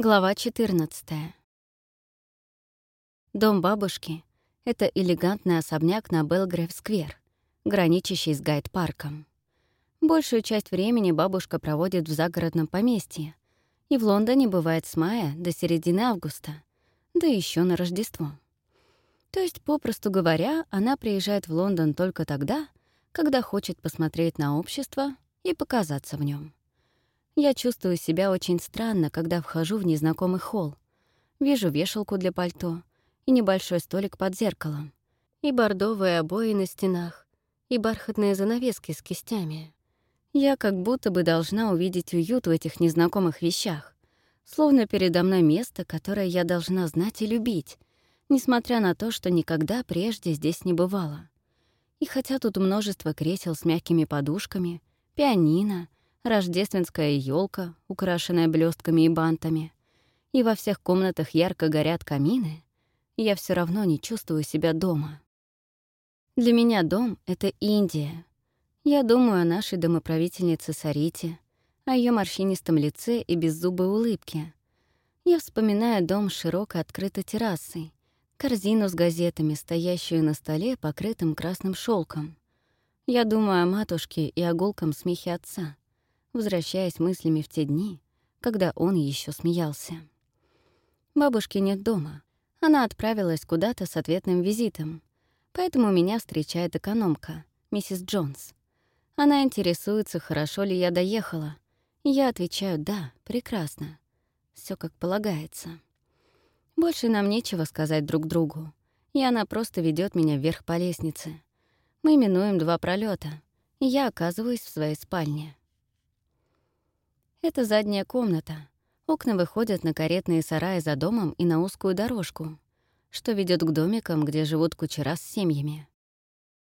Глава 14. Дом бабушки — это элегантный особняк на Белгрейв-сквер, граничащий с Гайд-парком. Большую часть времени бабушка проводит в загородном поместье, и в Лондоне бывает с мая до середины августа, да еще на Рождество. То есть, попросту говоря, она приезжает в Лондон только тогда, когда хочет посмотреть на общество и показаться в нем. Я чувствую себя очень странно, когда вхожу в незнакомый холл. Вижу вешалку для пальто и небольшой столик под зеркалом, и бордовые обои на стенах, и бархатные занавески с кистями. Я как будто бы должна увидеть уют в этих незнакомых вещах, словно передо мной место, которое я должна знать и любить, несмотря на то, что никогда прежде здесь не бывало. И хотя тут множество кресел с мягкими подушками, пианино — рождественская елка, украшенная блестками и бантами, и во всех комнатах ярко горят камины, я все равно не чувствую себя дома. Для меня дом — это Индия. Я думаю о нашей домоправительнице Сарите, о ее морщинистом лице и беззубой улыбке. Я вспоминаю дом с широкой открытой террасой, корзину с газетами, стоящую на столе, покрытым красным шелком. Я думаю о матушке и о гулком смехе отца — возвращаясь мыслями в те дни, когда он еще смеялся. Бабушки нет дома. Она отправилась куда-то с ответным визитом, поэтому меня встречает экономка, миссис Джонс. Она интересуется, хорошо ли я доехала, я отвечаю «да, прекрасно». все как полагается. Больше нам нечего сказать друг другу, и она просто ведет меня вверх по лестнице. Мы минуем два пролета, и я оказываюсь в своей спальне. Это задняя комната. Окна выходят на каретные сараи за домом и на узкую дорожку, что ведет к домикам, где живут кучера с семьями.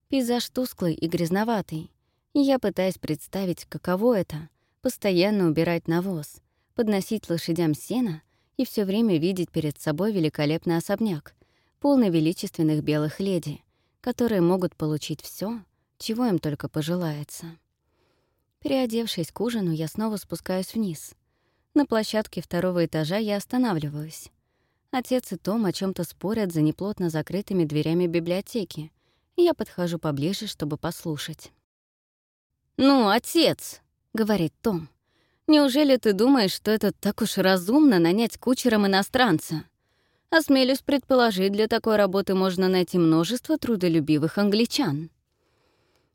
Пейзаж тусклый и грязноватый, и я пытаюсь представить, каково это — постоянно убирать навоз, подносить лошадям сено и все время видеть перед собой великолепный особняк, полный величественных белых леди, которые могут получить все, чего им только пожелается. Переодевшись к ужину, я снова спускаюсь вниз. На площадке второго этажа я останавливаюсь. Отец и Том о чем то спорят за неплотно закрытыми дверями библиотеки, я подхожу поближе, чтобы послушать. «Ну, отец!» — говорит Том. «Неужели ты думаешь, что это так уж разумно нанять кучером иностранца? Осмелюсь предположить, для такой работы можно найти множество трудолюбивых англичан».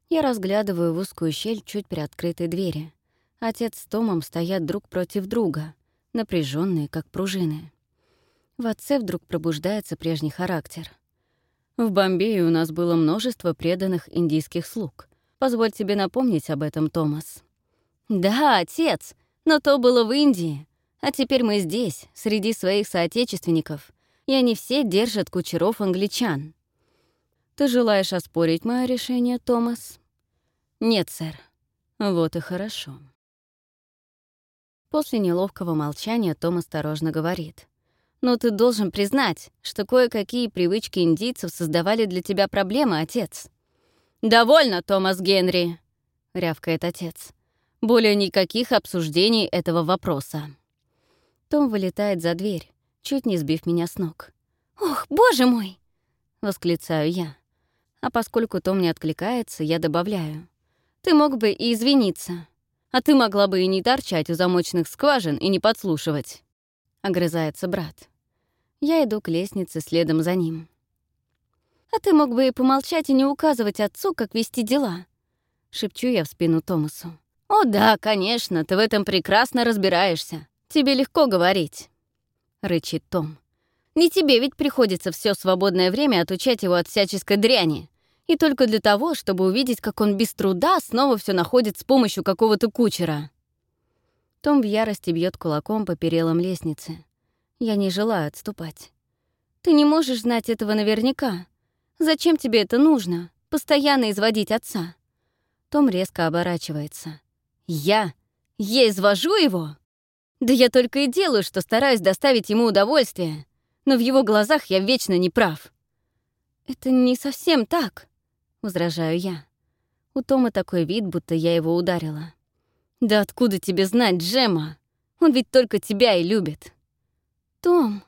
Я разглядываю в узкую щель чуть приоткрытой двери. Отец с Томом стоят друг против друга, напряженные, как пружины. В отце вдруг пробуждается прежний характер. В Бомбее у нас было множество преданных индийских слуг. Позволь тебе напомнить об этом, Томас. Да, отец, но то было в Индии. А теперь мы здесь, среди своих соотечественников, и они все держат кучеров англичан. Ты желаешь оспорить мое решение, Томас? Нет, сэр. Вот и хорошо. После неловкого молчания Том осторожно говорит. «Но ты должен признать, что кое-какие привычки индийцев создавали для тебя проблемы, отец». «Довольно, Томас Генри!» — рявкает отец. «Более никаких обсуждений этого вопроса». Том вылетает за дверь, чуть не сбив меня с ног. «Ох, боже мой!» — восклицаю я. А поскольку Том не откликается, я добавляю. «Ты мог бы и извиниться. А ты могла бы и не торчать у замочных скважин и не подслушивать», — огрызается брат. Я иду к лестнице следом за ним. «А ты мог бы и помолчать и не указывать отцу, как вести дела», — шепчу я в спину Томасу. «О да, конечно, ты в этом прекрасно разбираешься. Тебе легко говорить», — рычит Том. Не тебе ведь приходится все свободное время отучать его от всяческой дряни. И только для того, чтобы увидеть, как он без труда снова все находит с помощью какого-то кучера. Том в ярости бьет кулаком по перилам лестницы. Я не желаю отступать. Ты не можешь знать этого наверняка. Зачем тебе это нужно? Постоянно изводить отца. Том резко оборачивается. Я? Я извожу его? Да я только и делаю, что стараюсь доставить ему удовольствие но в его глазах я вечно не прав. «Это не совсем так», — возражаю я. У Тома такой вид, будто я его ударила. «Да откуда тебе знать, Джема? Он ведь только тебя и любит». «Том!»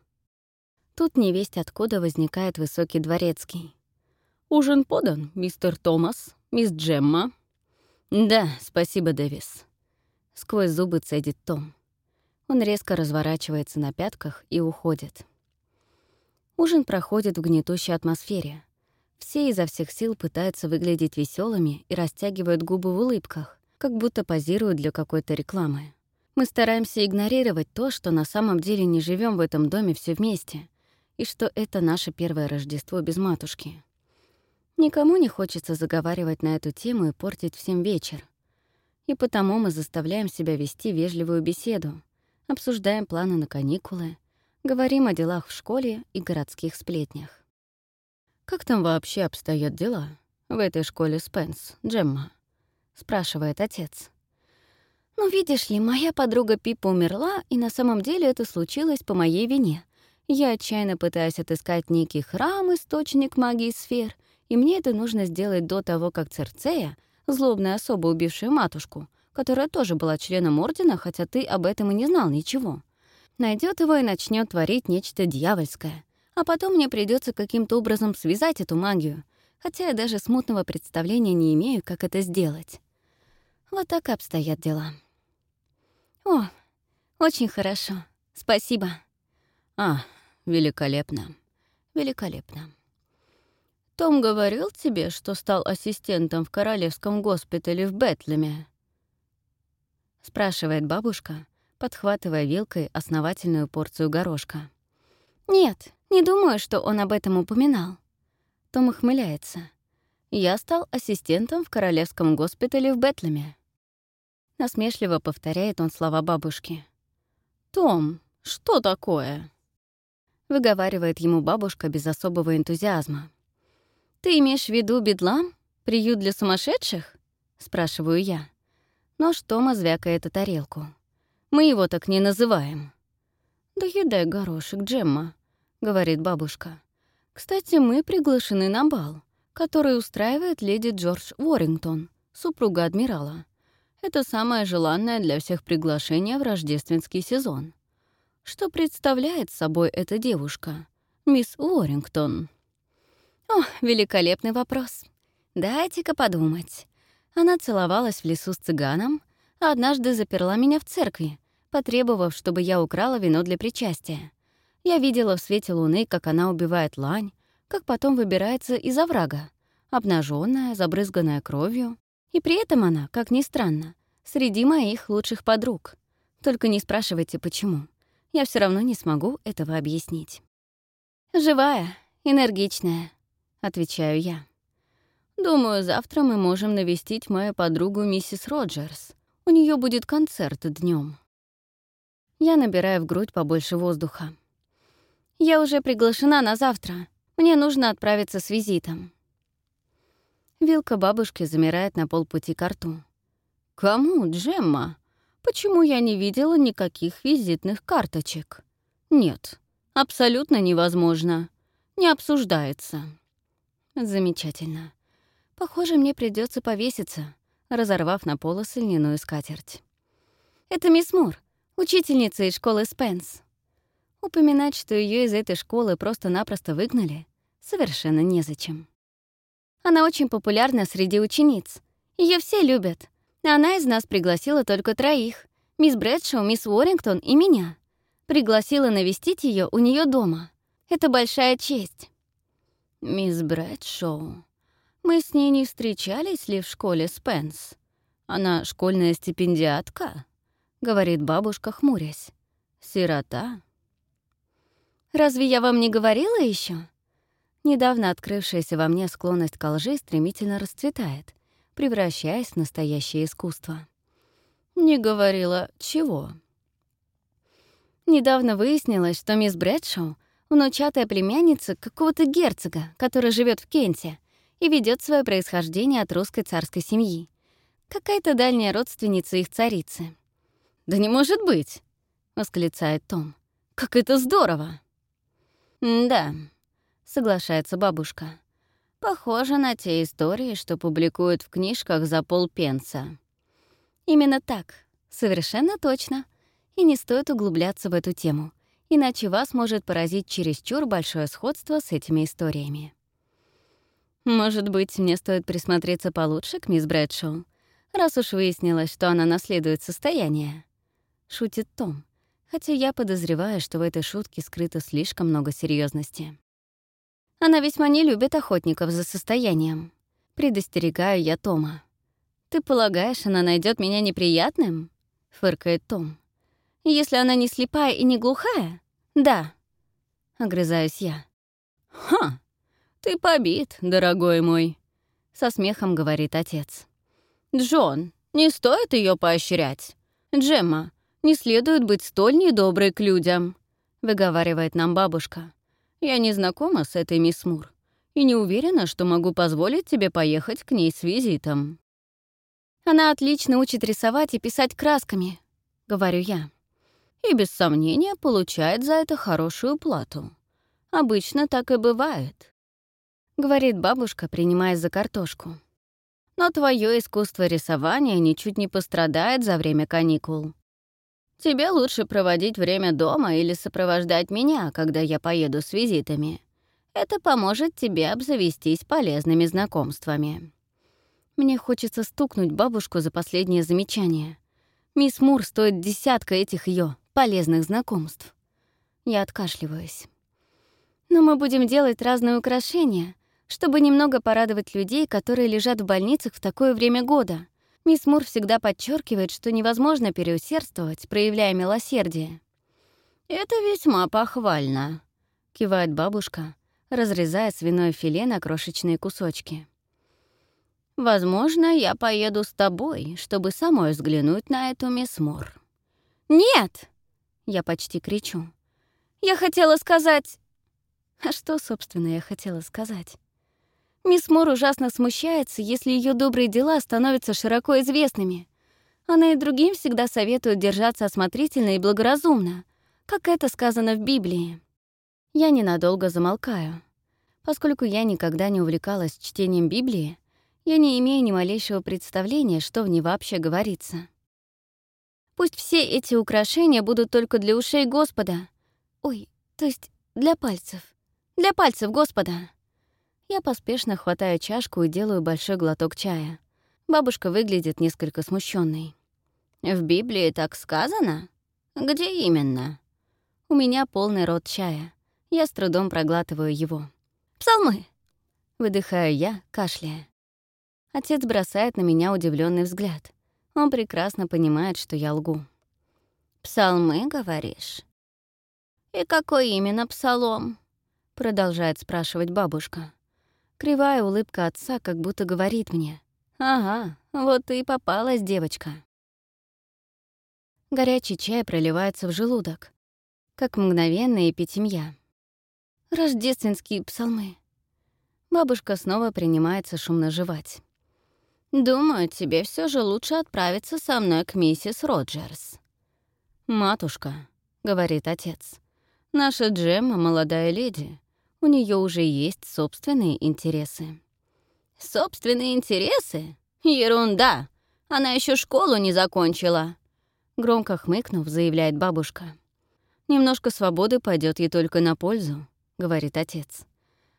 Тут невесть откуда возникает высокий дворецкий. «Ужин подан, мистер Томас, мисс Джемма». «Да, спасибо, Дэвис». Сквозь зубы цедит Том. Он резко разворачивается на пятках и уходит. Ужин проходит в гнетущей атмосфере. Все изо всех сил пытаются выглядеть веселыми и растягивают губы в улыбках, как будто позируют для какой-то рекламы. Мы стараемся игнорировать то, что на самом деле не живем в этом доме все вместе, и что это наше первое Рождество без матушки. Никому не хочется заговаривать на эту тему и портить всем вечер. И потому мы заставляем себя вести вежливую беседу, обсуждаем планы на каникулы, говорим о делах в школе и городских сплетнях. «Как там вообще обстоят дела в этой школе Спенс, Джемма?» — спрашивает отец. «Ну, видишь ли, моя подруга Пипа умерла, и на самом деле это случилось по моей вине. Я отчаянно пытаюсь отыскать некий храм, источник магии сфер — и мне это нужно сделать до того, как Церцея, злобная особа, убившая матушку, которая тоже была членом Ордена, хотя ты об этом и не знал ничего, найдет его и начнет творить нечто дьявольское. А потом мне придется каким-то образом связать эту магию, хотя я даже смутного представления не имею, как это сделать. Вот так и обстоят дела. О, очень хорошо. Спасибо. А, великолепно. Великолепно. Том говорил тебе, что стал ассистентом в королевском госпитале в Бетлеме?» Спрашивает бабушка, подхватывая вилкой основательную порцию горошка. «Нет, не думаю, что он об этом упоминал». Том ухмыляется. «Я стал ассистентом в королевском госпитале в Бетлеме». Насмешливо повторяет он слова бабушки. «Том, что такое?» Выговаривает ему бабушка без особого энтузиазма. «Ты имеешь в виду бедлам? Приют для сумасшедших?» — спрашиваю я. Но что звякает эту тарелку. «Мы его так не называем». «Да едай горошек, Джемма», — говорит бабушка. «Кстати, мы приглашены на бал, который устраивает леди Джордж Уоррингтон, супруга адмирала. Это самое желанное для всех приглашение в рождественский сезон. Что представляет собой эта девушка, мисс Уоррингтон?» О, великолепный вопрос. Дайте-ка подумать. Она целовалась в лесу с цыганом, однажды заперла меня в церкви, потребовав, чтобы я украла вино для причастия. Я видела в свете луны, как она убивает лань, как потом выбирается из оврага, обнаженная, забрызганная кровью. И при этом она, как ни странно, среди моих лучших подруг. Только не спрашивайте, почему. Я все равно не смогу этого объяснить. Живая, энергичная, — отвечаю я. «Думаю, завтра мы можем навестить мою подругу миссис Роджерс. У нее будет концерт днем. Я набираю в грудь побольше воздуха. «Я уже приглашена на завтра. Мне нужно отправиться с визитом». Вилка бабушки замирает на полпути к рту. «Кому, Джемма? Почему я не видела никаких визитных карточек?» «Нет, абсолютно невозможно. Не обсуждается». Замечательно. Похоже, мне придется повеситься, разорвав на полосы льняную скатерть. Это мисс Мур, учительница из школы Спенс. Упоминать, что ее из этой школы просто-напросто выгнали, совершенно незачем. Она очень популярна среди учениц. Ее все любят. Она из нас пригласила только троих. Мисс Брэдшоу, мисс Уоррингтон и меня. Пригласила навестить ее у нее дома. Это большая честь. «Мисс Брэдшоу, мы с ней не встречались ли в школе Спенс? Она школьная стипендиатка?» — говорит бабушка, хмурясь. «Сирота?» «Разве я вам не говорила еще? Недавно открывшаяся во мне склонность к лжи стремительно расцветает, превращаясь в настоящее искусство. «Не говорила чего?» Недавно выяснилось, что мисс Брэдшоу — внучатая племянница какого-то герцога, который живет в Кенте и ведет свое происхождение от русской царской семьи. Какая-то дальняя родственница их царицы. «Да не может быть!» — восклицает Том. «Как это здорово!» «Да», — соглашается бабушка. «Похоже на те истории, что публикуют в книжках за полпенса». «Именно так. Совершенно точно. И не стоит углубляться в эту тему. Иначе вас может поразить чересчур большое сходство с этими историями. Может быть, мне стоит присмотреться получше к мисс Брэдшоу, раз уж выяснилось, что она наследует состояние. Шутит Том, хотя я подозреваю, что в этой шутке скрыто слишком много серьезности. Она весьма не любит охотников за состоянием. Предостерегаю я Тома. «Ты полагаешь, она найдет меня неприятным?» — фыркает Том. «Если она не слепая и не глухая?» «Да», — огрызаюсь я. «Ха! Ты побит, дорогой мой», — со смехом говорит отец. «Джон, не стоит ее поощрять. Джемма, не следует быть столь недоброй к людям», — выговаривает нам бабушка. «Я не знакома с этой мисс Мур и не уверена, что могу позволить тебе поехать к ней с визитом». Она отлично учит рисовать и писать красками, — говорю я. И без сомнения получает за это хорошую плату. Обычно так и бывает, — говорит бабушка, принимаясь за картошку. Но твое искусство рисования ничуть не пострадает за время каникул. Тебе лучше проводить время дома или сопровождать меня, когда я поеду с визитами. Это поможет тебе обзавестись полезными знакомствами. Мне хочется стукнуть бабушку за последнее замечание. Мисс Мур стоит десятка этих ее полезных знакомств. Я откашливаюсь. Но мы будем делать разные украшения, чтобы немного порадовать людей, которые лежат в больницах в такое время года. Мисс Мур всегда подчеркивает, что невозможно переусердствовать, проявляя милосердие. «Это весьма похвально», — кивает бабушка, разрезая свиное филе на крошечные кусочки. Возможно, я поеду с тобой, чтобы самой взглянуть на эту мисс Мур». «Нет!» — я почти кричу. «Я хотела сказать...» А что, собственно, я хотела сказать? Мисс Мур ужасно смущается, если ее добрые дела становятся широко известными. Она и другим всегда советует держаться осмотрительно и благоразумно, как это сказано в Библии. Я ненадолго замолкаю. Поскольку я никогда не увлекалась чтением Библии, я не имею ни малейшего представления, что в ней вообще говорится. Пусть все эти украшения будут только для ушей Господа. Ой, то есть для пальцев. Для пальцев Господа. Я поспешно хватаю чашку и делаю большой глоток чая. Бабушка выглядит несколько смущенной. «В Библии так сказано? Где именно?» У меня полный рот чая. Я с трудом проглатываю его. «Псалмы!» Выдыхаю я, кашляя. Отец бросает на меня удивленный взгляд. Он прекрасно понимает, что я лгу. «Псалмы, говоришь?» «И какой именно псалом?» — продолжает спрашивать бабушка. Кривая улыбка отца как будто говорит мне. «Ага, вот ты и попалась, девочка». Горячий чай проливается в желудок, как мгновенная эпитемья. Рождественские псалмы. Бабушка снова принимается шумно жевать. «Думаю, тебе все же лучше отправиться со мной к миссис Роджерс». «Матушка», — говорит отец, — «наша Джемма — молодая леди. У нее уже есть собственные интересы». «Собственные интересы? Ерунда! Она еще школу не закончила!» Громко хмыкнув, заявляет бабушка. «Немножко свободы пойдет ей только на пользу», — говорит отец.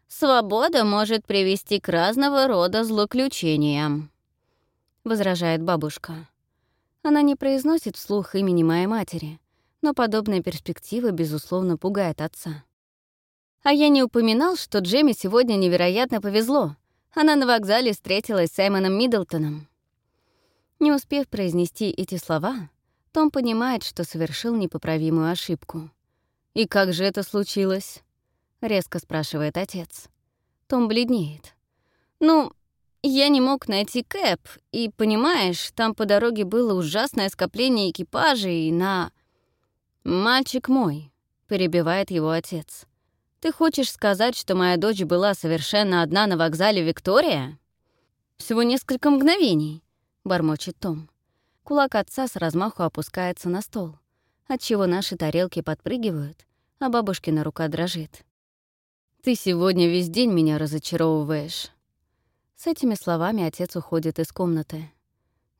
«Свобода может привести к разного рода злоключениям», — возражает бабушка. Она не произносит вслух имени моей матери, но подобная перспектива, безусловно, пугает отца. А я не упоминал, что Джемми сегодня невероятно повезло. Она на вокзале встретилась с Саймоном Миддлтоном. Не успев произнести эти слова, том понимает, что совершил непоправимую ошибку. «И как же это случилось?» — резко спрашивает отец. Том бледнеет. «Ну, я не мог найти Кэп, и, понимаешь, там по дороге было ужасное скопление экипажей на... «Мальчик мой», — перебивает его отец. «Ты хочешь сказать, что моя дочь была совершенно одна на вокзале Виктория?» «Всего несколько мгновений», — бормочет Том. Кулак отца с размаху опускается на стол, отчего наши тарелки подпрыгивают, а бабушкина рука дрожит. «Ты сегодня весь день меня разочаровываешь», с этими словами отец уходит из комнаты.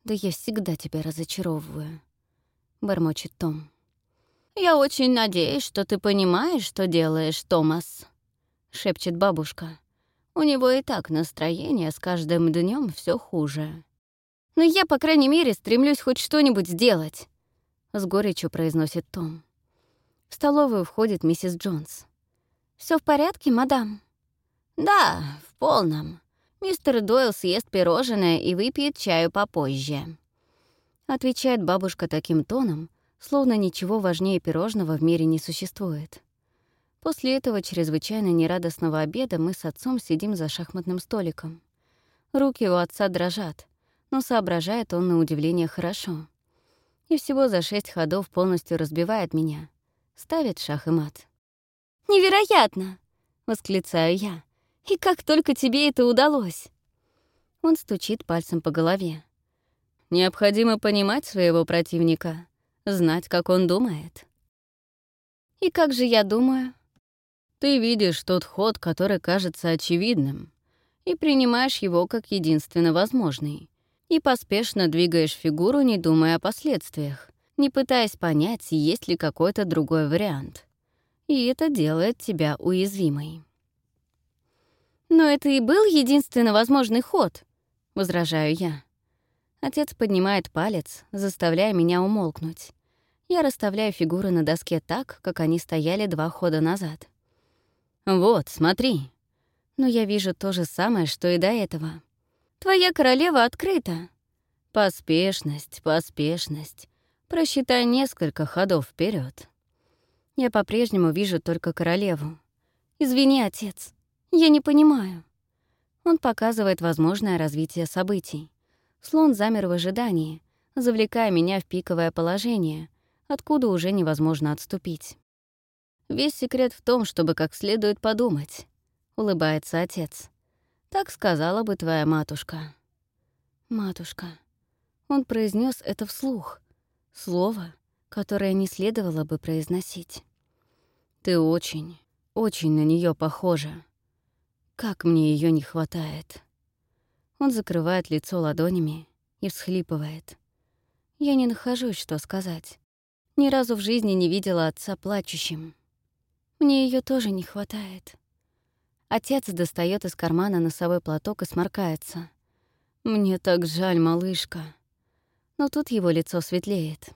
«Да я всегда тебя разочаровываю», — бормочет Том. «Я очень надеюсь, что ты понимаешь, что делаешь, Томас», — шепчет бабушка. «У него и так настроение с каждым днем все хуже». «Но я, по крайней мере, стремлюсь хоть что-нибудь сделать», — с горечью произносит Том. В столовую входит миссис Джонс. Все в порядке, мадам?» «Да, в полном. Мистер Дойл съест пирожное и выпьет чаю попозже», — отвечает бабушка таким тоном, словно ничего важнее пирожного в мире не существует. После этого чрезвычайно нерадостного обеда мы с отцом сидим за шахматным столиком. Руки у отца дрожат, но соображает он на удивление хорошо. И всего за шесть ходов полностью разбивает меня. Ставит шах и мат. «Невероятно!» — восклицаю я. «И как только тебе это удалось!» Он стучит пальцем по голове. «Необходимо понимать своего противника», знать, как он думает. И как же я думаю? Ты видишь тот ход, который кажется очевидным, и принимаешь его как единственно возможный, и поспешно двигаешь фигуру, не думая о последствиях, не пытаясь понять, есть ли какой-то другой вариант. И это делает тебя уязвимой. «Но это и был единственно возможный ход», — возражаю я. Отец поднимает палец, заставляя меня умолкнуть. Я расставляю фигуры на доске так, как они стояли два хода назад. «Вот, смотри». Но я вижу то же самое, что и до этого. «Твоя королева открыта». «Поспешность, поспешность. Просчитай несколько ходов вперед. Я по-прежнему вижу только королеву. «Извини, отец, я не понимаю». Он показывает возможное развитие событий. Слон замер в ожидании, завлекая меня в пиковое положение, откуда уже невозможно отступить. «Весь секрет в том, чтобы как следует подумать», — улыбается отец. «Так сказала бы твоя матушка». «Матушка». Он произнес это вслух. Слово, которое не следовало бы произносить. «Ты очень, очень на нее похожа. Как мне ее не хватает». Он закрывает лицо ладонями и всхлипывает. Я не нахожусь, что сказать. Ни разу в жизни не видела отца плачущим. Мне ее тоже не хватает. Отец достает из кармана носовой платок и сморкается. «Мне так жаль, малышка». Но тут его лицо светлеет.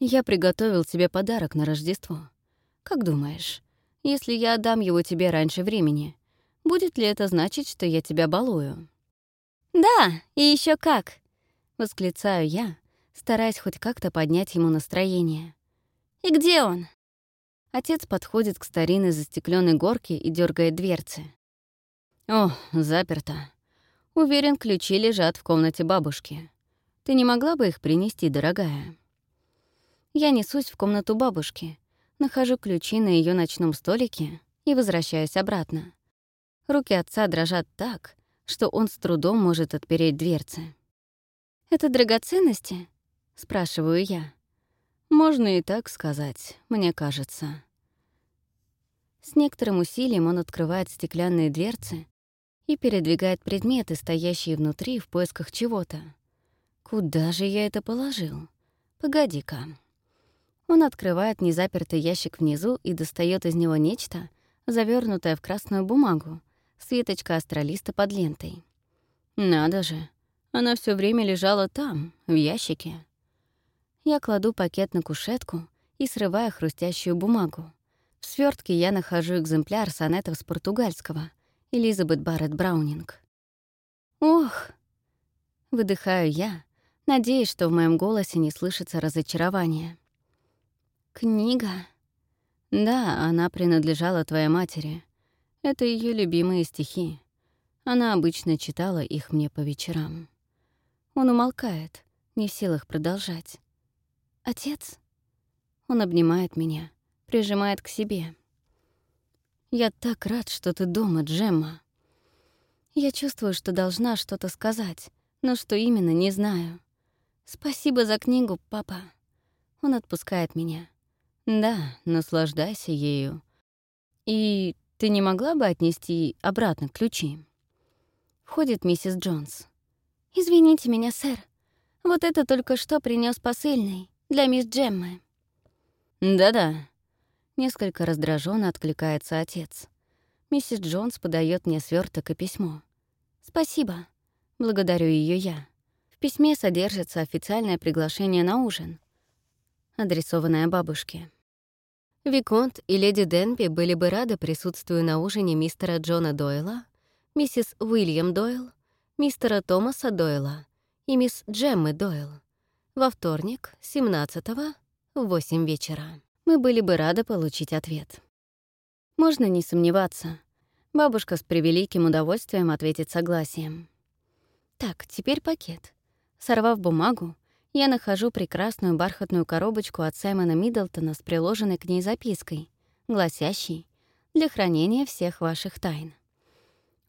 «Я приготовил тебе подарок на Рождество. Как думаешь, если я отдам его тебе раньше времени, будет ли это значить, что я тебя балую?» «Да, и еще как!» — восклицаю я, стараясь хоть как-то поднять ему настроение. «И где он?» Отец подходит к старинной застекленной горке и дергает дверцы. «О, заперто. Уверен, ключи лежат в комнате бабушки. Ты не могла бы их принести, дорогая?» Я несусь в комнату бабушки, нахожу ключи на ее ночном столике и возвращаюсь обратно. Руки отца дрожат так, что он с трудом может отпереть дверцы. «Это драгоценности?» — спрашиваю я. «Можно и так сказать, мне кажется». С некоторым усилием он открывает стеклянные дверцы и передвигает предметы, стоящие внутри, в поисках чего-то. Куда же я это положил? Погоди-ка. Он открывает незапертый ящик внизу и достает из него нечто, завернутое в красную бумагу, Светочка астралиста под лентой. Надо же, она все время лежала там, в ящике. Я кладу пакет на кушетку и срываю хрустящую бумагу. В свертке я нахожу экземпляр сонетов с португальского Элизабет Барретт Браунинг. «Ох!» — выдыхаю я, надеясь, что в моем голосе не слышится разочарование. «Книга?» «Да, она принадлежала твоей матери. Это ее любимые стихи. Она обычно читала их мне по вечерам. Он умолкает, не в силах продолжать. «Отец?» Он обнимает меня, прижимает к себе. «Я так рад, что ты дома, Джемма». Я чувствую, что должна что-то сказать, но что именно, не знаю. «Спасибо за книгу, папа». Он отпускает меня. «Да, наслаждайся ею. И ты не могла бы отнести обратно ключи?» Входит миссис Джонс. «Извините меня, сэр. Вот это только что принес посыльный для мисс Джеммы». Да-да. Несколько раздраженно откликается отец. Миссис Джонс подает мне сверток и письмо. «Спасибо». Благодарю ее я. В письме содержится официальное приглашение на ужин, адресованное бабушке. Виконт и леди Денби были бы рады присутствию на ужине мистера Джона Дойла, миссис Уильям Дойл, мистера Томаса Дойла и мисс Джеммы Дойл во вторник, 17-го, в 8 вечера. Мы были бы рады получить ответ. Можно не сомневаться. Бабушка с превеликим удовольствием ответит согласием. Так, теперь пакет. Сорвав бумагу, я нахожу прекрасную бархатную коробочку от Саймона Миддлтона с приложенной к ней запиской, гласящей «Для хранения всех ваших тайн».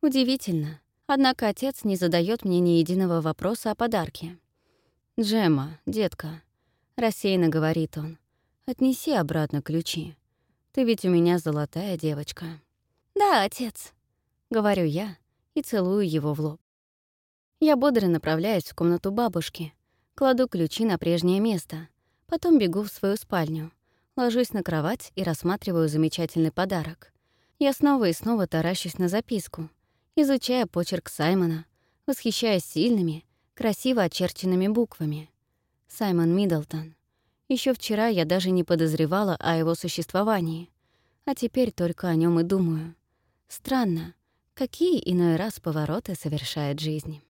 Удивительно, однако отец не задает мне ни единого вопроса о подарке. «Джема, детка», — рассеянно говорит он, — «отнеси обратно ключи. Ты ведь у меня золотая девочка». «Да, отец», — говорю я и целую его в лоб. Я бодро направляюсь в комнату бабушки, кладу ключи на прежнее место, потом бегу в свою спальню, ложусь на кровать и рассматриваю замечательный подарок. Я снова и снова таращусь на записку, изучая почерк Саймона, восхищаясь сильными, красиво очерченными буквами. Саймон Миддлтон. Еще вчера я даже не подозревала о его существовании, а теперь только о нем и думаю. Странно, какие иной раз повороты совершает жизнь.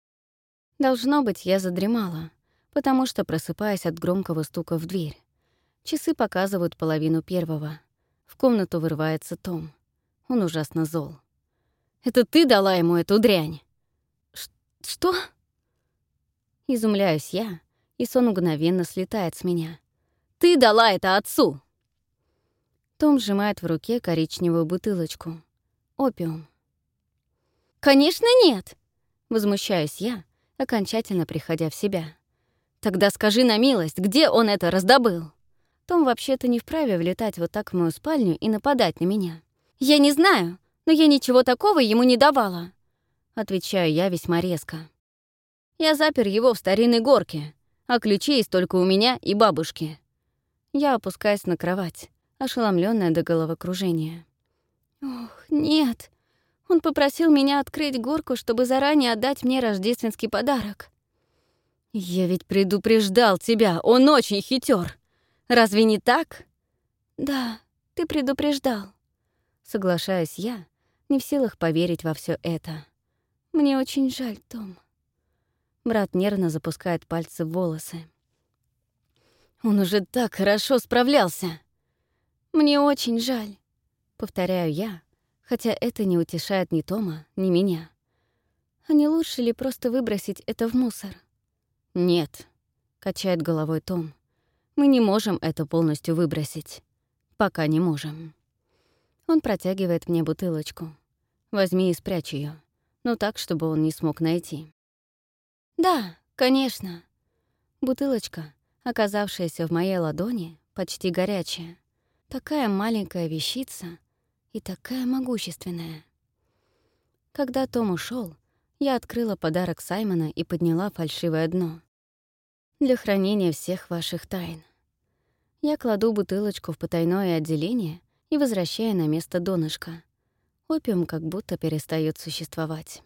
Должно быть, я задремала, потому что просыпаюсь от громкого стука в дверь. Часы показывают половину первого. В комнату вырывается Том. Он ужасно зол. «Это ты дала ему эту дрянь?» Ш «Что?» Изумляюсь я, и сон мгновенно слетает с меня. «Ты дала это отцу!» Том сжимает в руке коричневую бутылочку. Опиум. «Конечно нет!» — возмущаюсь я, окончательно приходя в себя. «Тогда скажи на милость, где он это раздобыл?» Том вообще-то не вправе влетать вот так в мою спальню и нападать на меня. «Я не знаю, но я ничего такого ему не давала», — отвечаю я весьма резко. Я запер его в старинной горке, а ключи есть только у меня и бабушки. Я опускаюсь на кровать, ошеломленная до головокружения. Ох, нет. Он попросил меня открыть горку, чтобы заранее отдать мне рождественский подарок. Я ведь предупреждал тебя, он очень хитер. Разве не так? Да, ты предупреждал. Соглашаюсь я, не в силах поверить во все это. Мне очень жаль, Том. Брат нервно запускает пальцы в волосы. Он уже так хорошо справлялся. Мне очень жаль, повторяю я, хотя это не утешает ни Тома, ни меня. А не лучше ли просто выбросить это в мусор? Нет, качает головой Том. Мы не можем это полностью выбросить. Пока не можем. Он протягивает мне бутылочку. Возьми и спрячь ее, но так, чтобы он не смог найти. «Да, конечно». Бутылочка, оказавшаяся в моей ладони, почти горячая. Такая маленькая вещица и такая могущественная. Когда Том ушел, я открыла подарок Саймона и подняла фальшивое дно. Для хранения всех ваших тайн. Я кладу бутылочку в потайное отделение и возвращаю на место донышка. Опиум как будто перестает существовать.